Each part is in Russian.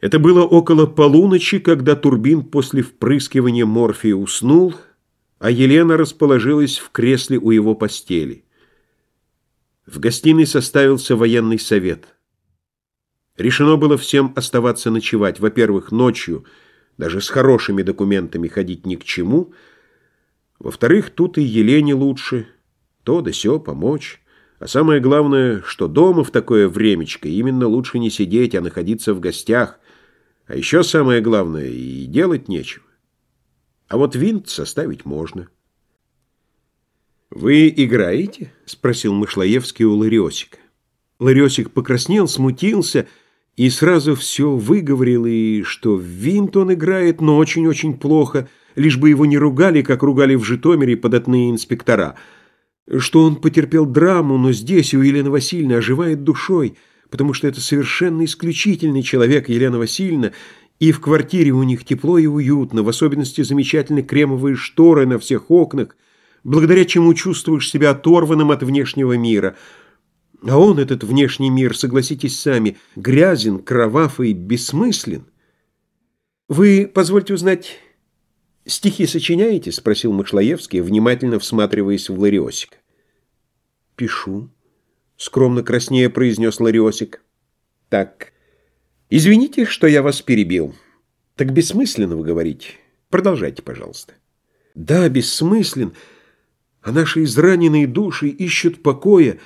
Это было около полуночи, когда Турбин после впрыскивания морфия уснул, а Елена расположилась в кресле у его постели. В гостиной составился военный совет. Решено было всем оставаться ночевать. Во-первых, ночью, даже с хорошими документами, ходить ни к чему. Во-вторых, тут и Елене лучше. То да сё, помочь. А самое главное, что дома в такое времечко именно лучше не сидеть, а находиться в гостях – а еще самое главное, и делать нечего. А вот винт составить можно. «Вы играете?» — спросил Мышлоевский у Лариосика. Лариосик покраснел, смутился и сразу все выговорил, и что в винт он играет, но очень-очень плохо, лишь бы его не ругали, как ругали в Житомире податные инспектора, что он потерпел драму, но здесь у Елены Васильевны оживает душой — потому что это совершенно исключительный человек, Елена Васильевна, и в квартире у них тепло и уютно, в особенности замечательны кремовые шторы на всех окнах, благодаря чему чувствуешь себя оторванным от внешнего мира. А он, этот внешний мир, согласитесь сами, грязен, кровав и бессмыслен. «Вы, позвольте узнать, стихи сочиняете?» — спросил Машлаевский, внимательно всматриваясь в Лариосика. «Пишу». — скромно краснея произнес Лариосик. «Так, извините, что я вас перебил. Так бессмысленно вы говорите. Продолжайте, пожалуйста». «Да, бессмыслен, а наши израненные души ищут покоя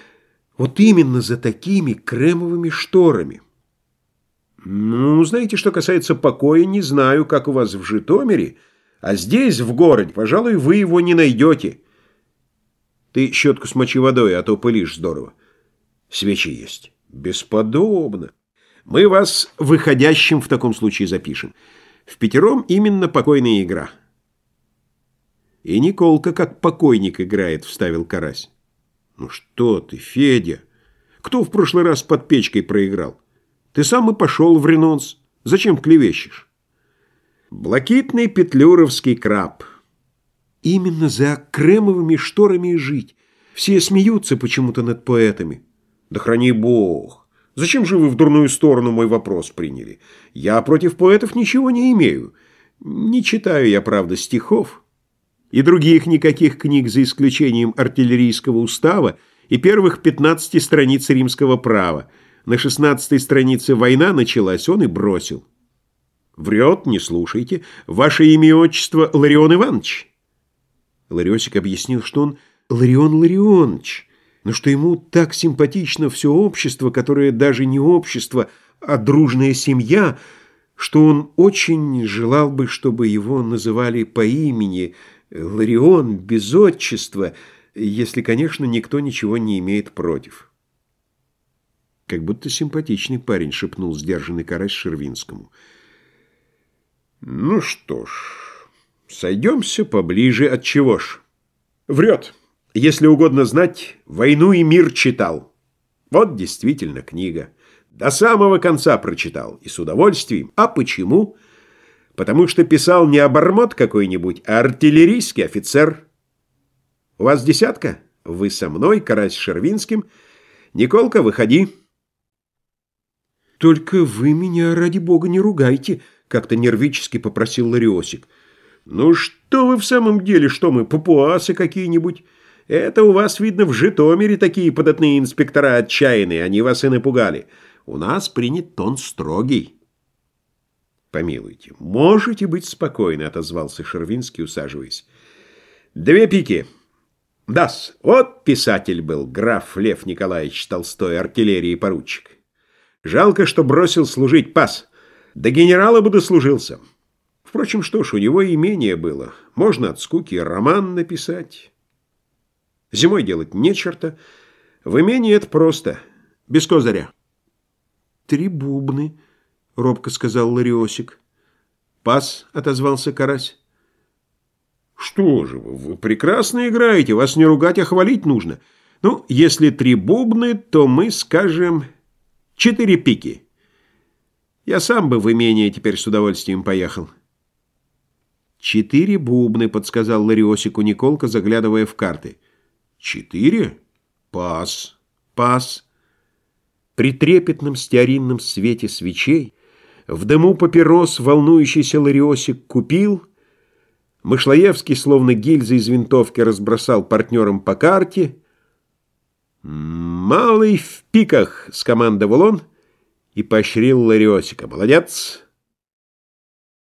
вот именно за такими кремовыми шторами». «Ну, знаете, что касается покоя, не знаю, как у вас в Житомире, а здесь, в городе, пожалуй, вы его не найдете. Ты щетку смочи водой, а то пылишь здорово». Свечи есть. Бесподобно. Мы вас выходящим в таком случае запишем. В пятером именно покойная игра. И Николка как покойник играет, вставил Карась. Ну что ты, Федя? Кто в прошлый раз под печкой проиграл? Ты сам и пошел в ренонс. Зачем клевещешь? Блокитный петлюровский краб. Именно за кремовыми шторами и жить. Все смеются почему-то над поэтами. Да храни бог! Зачем же вы в дурную сторону мой вопрос приняли? Я против поэтов ничего не имею. Не читаю я, правда, стихов. И других никаких книг, за исключением артиллерийского устава и первых 15 страниц римского права. На 16 странице война началась, он и бросил. Врет, не слушайте. Ваше имя и отчество Ларион Иванович. Лариосик объяснил, что он Ларион Ларионович но что ему так симпатично все общество, которое даже не общество, а дружная семья, что он очень желал бы, чтобы его называли по имени Ларион, без отчества, если, конечно, никто ничего не имеет против. Как будто симпатичный парень, шепнул сдержанный карась Шервинскому. Ну что ж, сойдемся поближе, от чего ж? Врет. Если угодно знать, «Войну и мир» читал. Вот действительно книга. До самого конца прочитал. И с удовольствием. А почему? Потому что писал не обормот какой-нибудь, а артиллерийский офицер. У вас десятка? Вы со мной, Карась Шервинским. Николка, выходи. Только вы меня, ради бога, не ругайте, как-то нервически попросил Лариосик. Ну что вы в самом деле, что мы, папуасы какие-нибудь? Это у вас, видно, в Житомире такие податные инспектора отчаянные, они вас и напугали. У нас принят тон строгий. Помилуйте, можете быть спокойны, отозвался Шервинский, усаживаясь. Две пики. Дас, вот писатель был, граф Лев Николаевич Толстой, артиллерии поручик. Жалко, что бросил служить пас. До генерала бы дослужился. Впрочем, что ж, у него имение было. Можно от скуки роман написать. Зимой делать не черта. В имении это просто. Без козыря. «Три бубны», — робко сказал Лариосик. «Пас», — отозвался Карась. «Что же вы, вы прекрасно играете, вас не ругать, а хвалить нужно. Ну, если три бубны, то мы скажем четыре пики. Я сам бы в имение теперь с удовольствием поехал». «Четыре бубны», — подсказал Лариосику Николка, заглядывая в карты. Четыре? Пас. Пас. При трепетном стеаринном свете свечей В дыму папирос волнующийся Лариосик купил. Мышлоевский, словно гильзы из винтовки, разбросал партнерам по карте. «Малый в пиках!» — скомандовал он и поощрил Лариосика. «Молодец!»